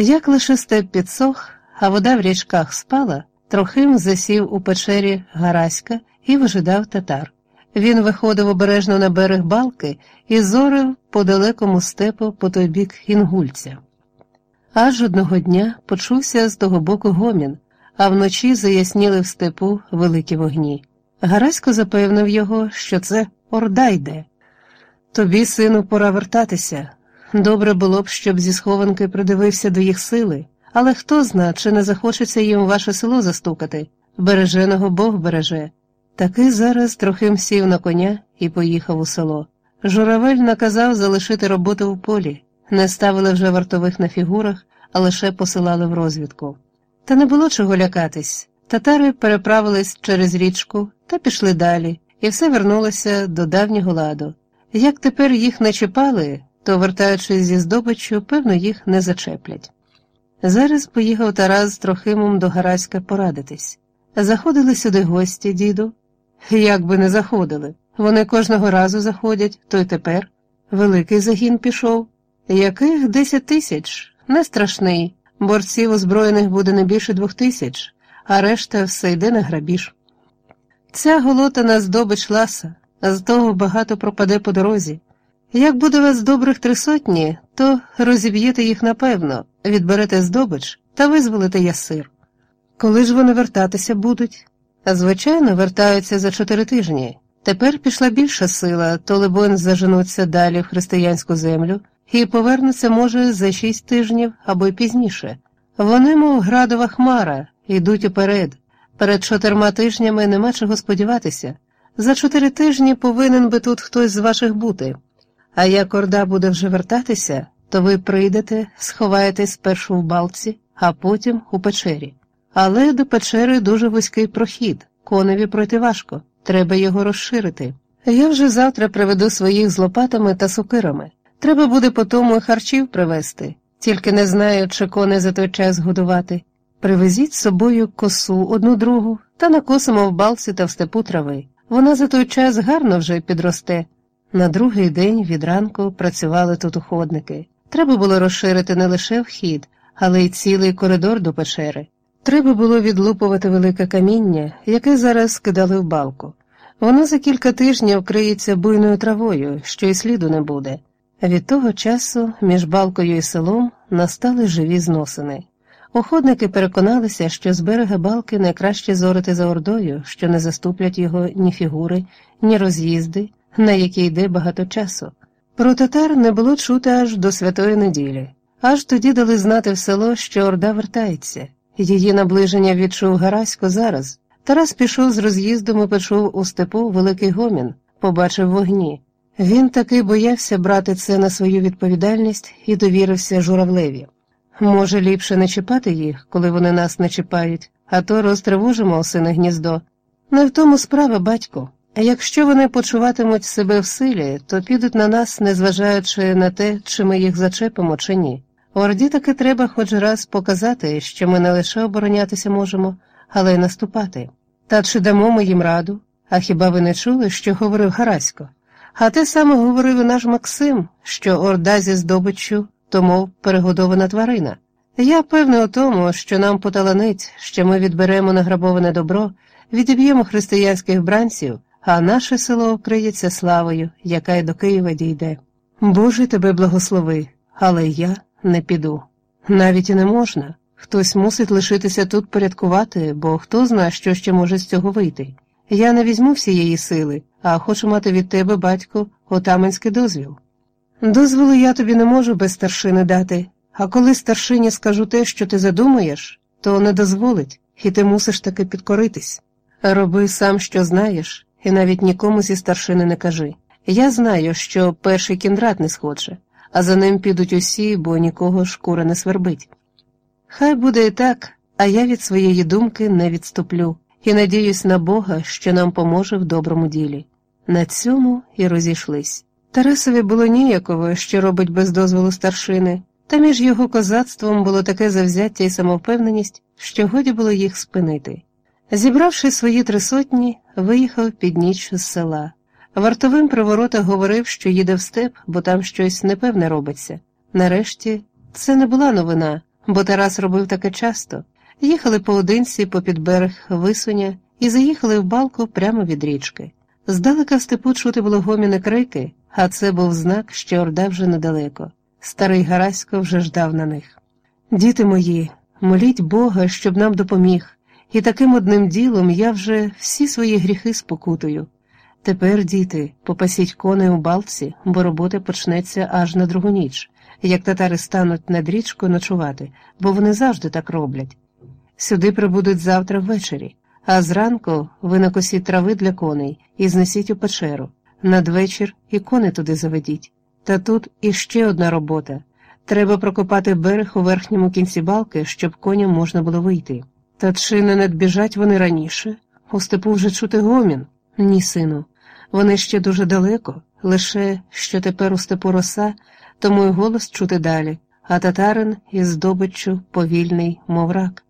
Як лише степ підсох, а вода в річках спала, Трохим засів у печері Гараська і вижидав татар. Він виходив обережно на берег балки і зорив по далекому степу по той бік інгульця. Аж одного дня почувся з того боку гомін, а вночі заясніли в степу великі вогні. Гарасько запевнив його, що це орда йде. Тобі, сину, пора вертатися. Добре було б, щоб зі схованки придивився до їх сили, але хто зна, чи не захочеться їм ваше село застукати. Береженого Бог береже. Таки зараз Трохим сів на коня і поїхав у село. Журавель наказав залишити роботу в полі, не ставили вже вартових на фігурах, а лише посилали в розвідку. Та не було чого лякатись. Татари переправились через річку та пішли далі, і все вернулося до давнього ладу. Як тепер їх не чіпали, то, вертаючись зі здобиччю, певно, їх не зачеплять. Зараз поїхав Тарас з Трохимом до Гараська порадитись. Заходили сюди гості, діду. Як би не заходили. Вони кожного разу заходять, то й тепер. Великий загін пішов. Яких десять тисяч? Не страшний. Борців озброєних буде не більше двох тисяч, а решта все йде на грабіж. Ця голота здобич ласа, з того багато пропаде по дорозі. Як буде вас добрих три сотні, то розіб'єте їх напевно, відберете здобич та визволите ясир. Коли ж вони вертатися будуть? Звичайно, вертаються за чотири тижні. Тепер пішла більша сила, то, либонь, заженуться далі в християнську землю і повернуться, може, за шість тижнів або й пізніше. Вони, мов градова хмара, йдуть уперед. Перед чотирма тижнями нема чого сподіватися. За чотири тижні повинен би тут хтось з ваших бути. А як орда буде вже вертатися, то ви прийдете, сховаєтесь спершу в балці, а потім у печері. Але до печери дуже вузький прохід, коневі пройти важко, треба його розширити. Я вже завтра приведу своїх з лопатами та сокирами. Треба буде по тому харчів привезти, тільки не знаю, чи кони за той час годувати. Привезіть з собою косу одну другу та накосимо в балці та в степу трави. Вона за той час гарно вже підросте. На другий день від ранку працювали тут уходники. Треба було розширити не лише вхід, але й цілий коридор до печери. Треба було відлупувати велике каміння, яке зараз скидали в балку. Воно за кілька тижнів криється буйною травою, що й сліду не буде. Від того часу між балкою і селом настали живі зносини. Уходники переконалися, що з берега балки найкраще зорити за ордою, що не заступлять його ні фігури, ні роз'їзди, на які йде багато часу. Про татар не було чути аж до святої неділі, аж тоді дали знати в село, що орда вертається. Її наближення відчув Гарасько зараз. Тарас пішов з роз'їздом і почув у степу великий гомін, побачив вогні. Він таки боявся брати це на свою відповідальність і довірився журавлеві. Може, ліпше не чіпати їх, коли вони нас не чіпають, а то розтривожимо осине гніздо. Не в тому справа, батько. Якщо вони почуватимуть себе в силі, то підуть на нас, незважаючи на те, чи ми їх зачепимо, чи ні. Орді таки треба хоч раз показати, що ми не лише оборонятися можемо, але й наступати. Та чи дамо ми їм раду? А хіба ви не чули, що говорив Гарасько? А те саме говорив і наш Максим, що орда зі здобиччю, то мов перегодована тварина. Я певний у тому, що нам поталанить, що ми відберемо награбоване добро, відіб'ємо християнських бранців а наше село вкриється славою, яка й до Києва дійде. Боже тебе благослови, але я не піду. Навіть і не можна. Хтось мусить лишитися тут порядкувати, бо хто знає, що ще може з цього вийти. Я не візьму всієї сили, а хочу мати від тебе, батько, отаманський дозвіл. Дозволу я тобі не можу без старшини дати, а коли старшині скажу те, що ти задумаєш, то не дозволить, і ти мусиш таки підкоритись. Роби сам, що знаєш, і навіть нікому зі старшини не кажи. Я знаю, що перший кіндрат не схоче, а за ним підуть усі, бо нікого шкура не свербить. Хай буде і так, а я від своєї думки не відступлю і надіюсь на Бога, що нам поможе в доброму ділі. На цьому і розійшлись. Тарасові було ніяково, що робить без дозволу старшини, та між його козацтвом було таке завзяття і самовпевненість, що годі було їх спинити. Зібравши свої три сотні, виїхав під ніч з села. Вартовим при воротах говорив, що їде в степ, бо там щось непевне робиться. Нарешті це не була новина, бо Тарас робив таке часто. Їхали поодинці попід берег висуня і заїхали в балку прямо від річки. Здалека в степу чути було гоміни крики, а це був знак, що орда вже недалеко. Старий Гарасько вже ждав на них. Діти мої, моліть Бога, щоб нам допоміг, і таким одним ділом я вже всі свої гріхи спокутую. Тепер, діти, попасіть коней у балці, бо робота почнеться аж на другу ніч, як татари стануть над річкою ночувати, бо вони завжди так роблять. Сюди прибудуть завтра ввечері, а зранку ви накосіть трави для коней і знесіть у печеру. Надвечір і кони туди заведіть. Та тут іще одна робота. Треба прокопати берег у верхньому кінці балки, щоб коням можна було вийти. Та чи не надбіжать вони раніше? У степу вже чути гомін? Ні, сину. Вони ще дуже далеко, лише що тепер у степу роса, тому й голос чути далі, а татарин із здобиччю повільний, мов рак.